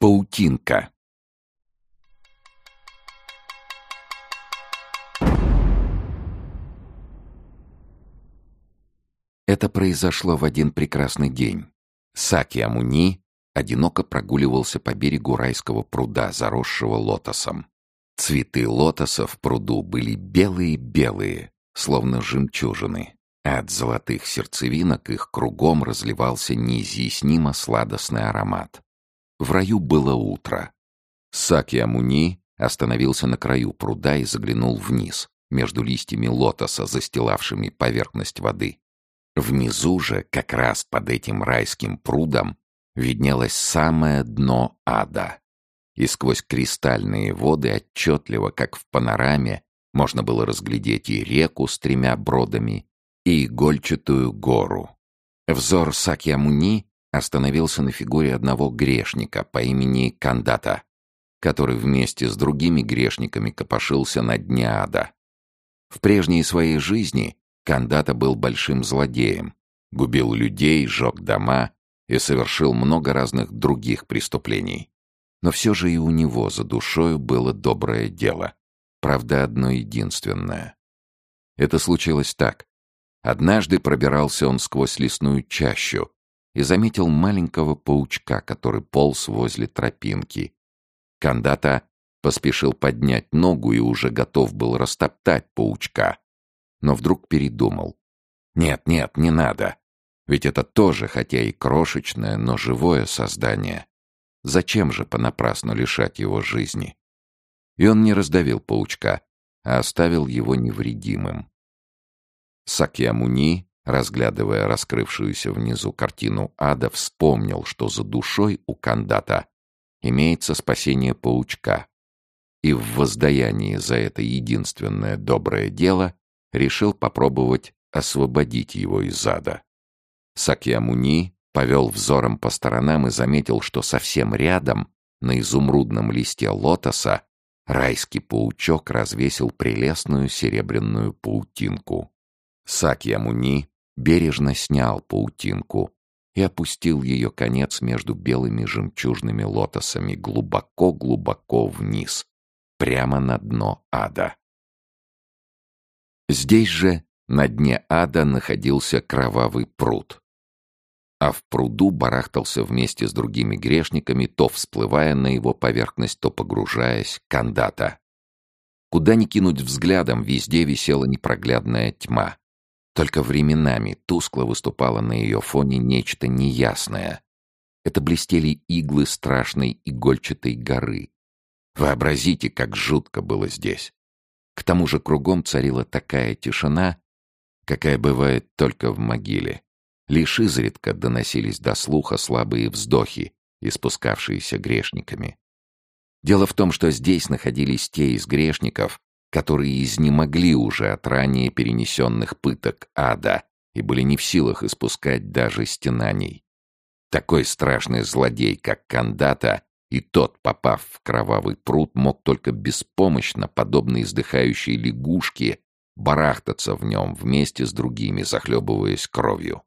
Паутинка. Это произошло в один прекрасный день. Саки Амуни одиноко прогуливался по берегу райского пруда, заросшего лотосом. Цветы лотоса в пруду были белые-белые, словно жемчужины. От золотых сердцевинок их кругом разливался неизъяснимо сладостный аромат. В раю было утро. Саки Амуни остановился на краю пруда и заглянул вниз, между листьями лотоса, застилавшими поверхность воды. Внизу же, как раз под этим райским прудом, виднелось самое дно ада. И сквозь кристальные воды отчетливо, как в панораме, можно было разглядеть и реку с тремя бродами, и игольчатую гору. Взор Сакьямуни остановился на фигуре одного грешника по имени Кандата, который вместе с другими грешниками копошился на дне ада. В прежней своей жизни Кандата был большим злодеем, губил людей, жег дома и совершил много разных других преступлений. Но все же и у него за душою было доброе дело. Правда, одно единственное. Это случилось так. Однажды пробирался он сквозь лесную чащу и заметил маленького паучка, который полз возле тропинки. Кандата поспешил поднять ногу и уже готов был растоптать паучка. Но вдруг передумал. Нет, нет, не надо. Ведь это тоже, хотя и крошечное, но живое создание. Зачем же понапрасну лишать его жизни? И он не раздавил паучка, а оставил его невредимым. Сакьямуни, разглядывая раскрывшуюся внизу картину ада, вспомнил, что за душой у кандата имеется спасение паучка. И в воздаянии за это единственное доброе дело решил попробовать освободить его из ада. Сакьямуни повел взором по сторонам и заметил, что совсем рядом, на изумрудном листе лотоса, райский паучок развесил прелестную серебряную паутинку. Сакьямуни бережно снял паутинку и опустил ее конец между белыми жемчужными лотосами глубоко-глубоко вниз, прямо на дно ада. Здесь же, на дне ада, находился кровавый пруд. А в пруду барахтался вместе с другими грешниками, то всплывая на его поверхность, то погружаясь, кандата. Куда ни кинуть взглядом, везде висела непроглядная тьма. Только временами тускло выступало на ее фоне нечто неясное. Это блестели иглы страшной игольчатой горы. Вообразите, как жутко было здесь. К тому же кругом царила такая тишина, какая бывает только в могиле. Лишь изредка доносились до слуха слабые вздохи, испускавшиеся грешниками. Дело в том, что здесь находились те из грешников, которые изнемогли уже от ранее перенесенных пыток ада и были не в силах испускать даже стенаний. Такой страшный злодей, как Кандата, и тот, попав в кровавый пруд, мог только беспомощно, подобно издыхающей лягушке, барахтаться в нем вместе с другими, захлебываясь кровью.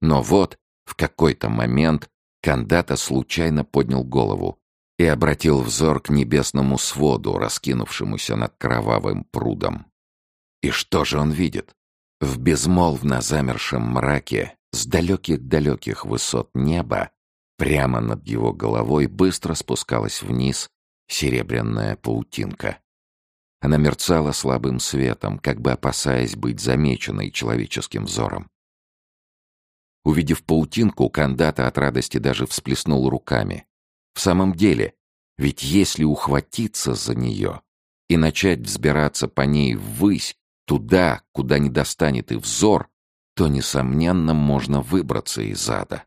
Но вот, в какой-то момент, Кандата случайно поднял голову и обратил взор к небесному своду, раскинувшемуся над кровавым прудом. И что же он видит? В безмолвно замершем мраке, с далеких-далеких высот неба, прямо над его головой быстро спускалась вниз серебряная паутинка. Она мерцала слабым светом, как бы опасаясь быть замеченной человеческим взором. Увидев паутинку, Кандата от радости даже всплеснул руками. В самом деле, ведь если ухватиться за нее и начать взбираться по ней ввысь, туда, куда не достанет и взор, то, несомненно, можно выбраться из ада.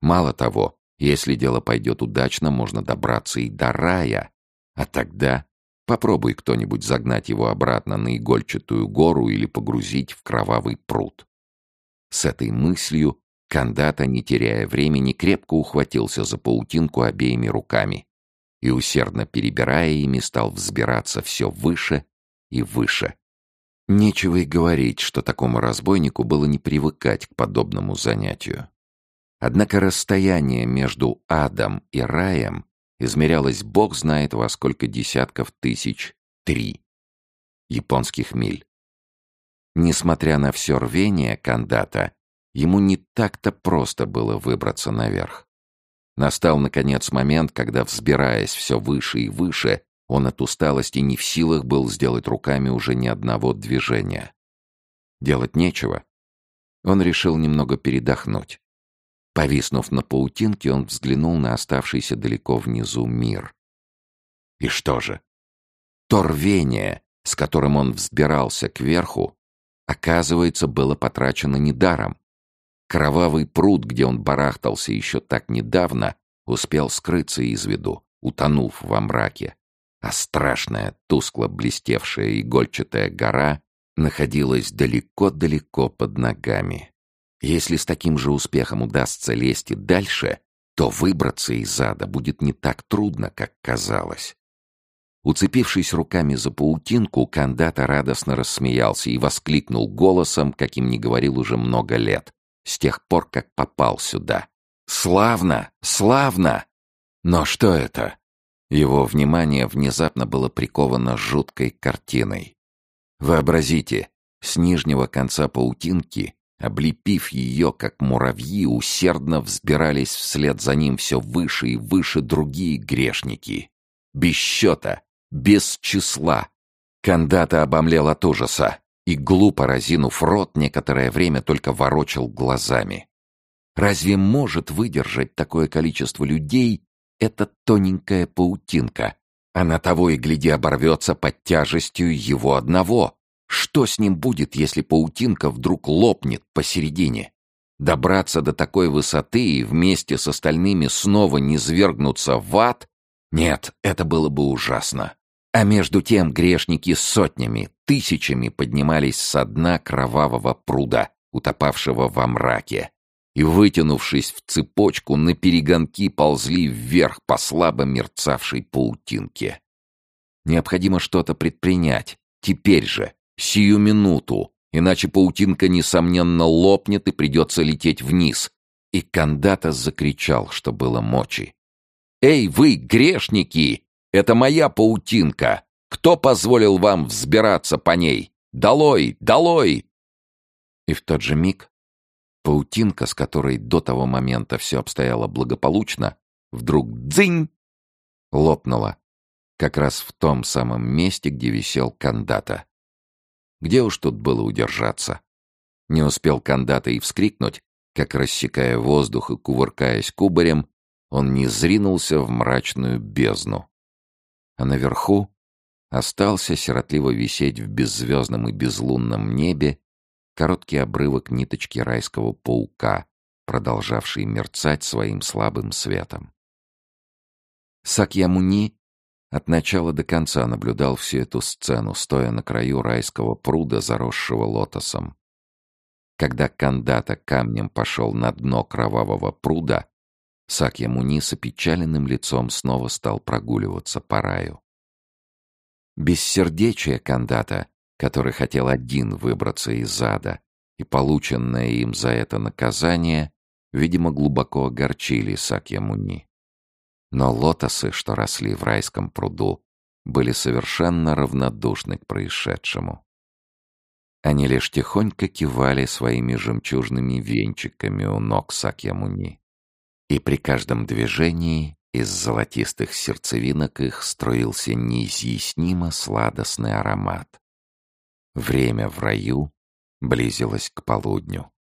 Мало того, если дело пойдет удачно, можно добраться и до рая, а тогда попробуй кто-нибудь загнать его обратно на игольчатую гору или погрузить в кровавый пруд. С этой мыслью Кандата, не теряя времени, крепко ухватился за паутинку обеими руками и, усердно перебирая ими, стал взбираться все выше и выше. Нечего и говорить, что такому разбойнику было не привыкать к подобному занятию. Однако расстояние между адом и раем измерялось бог знает во сколько десятков тысяч три японских миль. Несмотря на все рвение кандата, ему не так-то просто было выбраться наверх. Настал, наконец, момент, когда, взбираясь все выше и выше, он от усталости не в силах был сделать руками уже ни одного движения. Делать нечего. Он решил немного передохнуть. Повиснув на паутинке, он взглянул на оставшийся далеко внизу мир. И что же? То рвение, с которым он взбирался кверху, оказывается, было потрачено недаром. Кровавый пруд, где он барахтался еще так недавно, успел скрыться из виду, утонув во мраке, а страшная, тускло блестевшая игольчатая гора находилась далеко-далеко под ногами. Если с таким же успехом удастся лезть и дальше, то выбраться из ада будет не так трудно, как казалось. Уцепившись руками за паутинку, Кандата радостно рассмеялся и воскликнул голосом, каким не говорил уже много лет, с тех пор, как попал сюда. «Славно! Славно!» Но что это? Его внимание внезапно было приковано жуткой картиной. Вообразите, с нижнего конца паутинки, облепив ее, как муравьи, усердно взбирались вслед за ним все выше и выше другие грешники. Без счета, без числа. Кандата обомлел от ужаса и, глупо разинув рот, некоторое время только ворочал глазами. Разве может выдержать такое количество людей эта тоненькая паутинка? Она того и гляди оборвется под тяжестью его одного. Что с ним будет, если паутинка вдруг лопнет посередине? Добраться до такой высоты и вместе с остальными снова не свергнуться в ад? Нет, это было бы ужасно. А между тем грешники сотнями, тысячами поднимались со дна кровавого пруда, утопавшего во мраке, и, вытянувшись в цепочку, на перегонки ползли вверх по слабо мерцавшей паутинке. Необходимо что-то предпринять, теперь же, сию минуту, иначе паутинка, несомненно, лопнет и придется лететь вниз. И Кандата закричал, что было мочи. «Эй, вы, грешники! Это моя паутинка. Кто позволил вам взбираться по ней? Долой! Долой!» И в тот же миг паутинка, с которой до того момента все обстояло благополучно, вдруг дзынь лопнула, как раз в том самом месте, где висел кандата. Где уж тут было удержаться? Не успел кандата и вскрикнуть, как, рассекая воздух и кувыркаясь кубарем, он не зринулся в мрачную бездну а наверху остался сиротливо висеть в беззвездном и безлунном небе короткий обрывок ниточки райского паука, продолжавший мерцать своим слабым светом. Сакьямуни от начала до конца наблюдал всю эту сцену, стоя на краю райского пруда, заросшего лотосом. Когда Кандата камнем пошел на дно кровавого пруда, Сакьямуни с опечаленным лицом снова стал прогуливаться по раю. Бессердечие Кандата, который хотел один выбраться из ада, и полученное им за это наказание, видимо, глубоко огорчили Сакьямуни. Но лотосы, что росли в райском пруду, были совершенно равнодушны к происшедшему. Они лишь тихонько кивали своими жемчужными венчиками у ног Сакьямуни и при каждом движении из золотистых сердцевинок их струился неизъяснимо сладостный аромат. Время в раю близилось к полудню.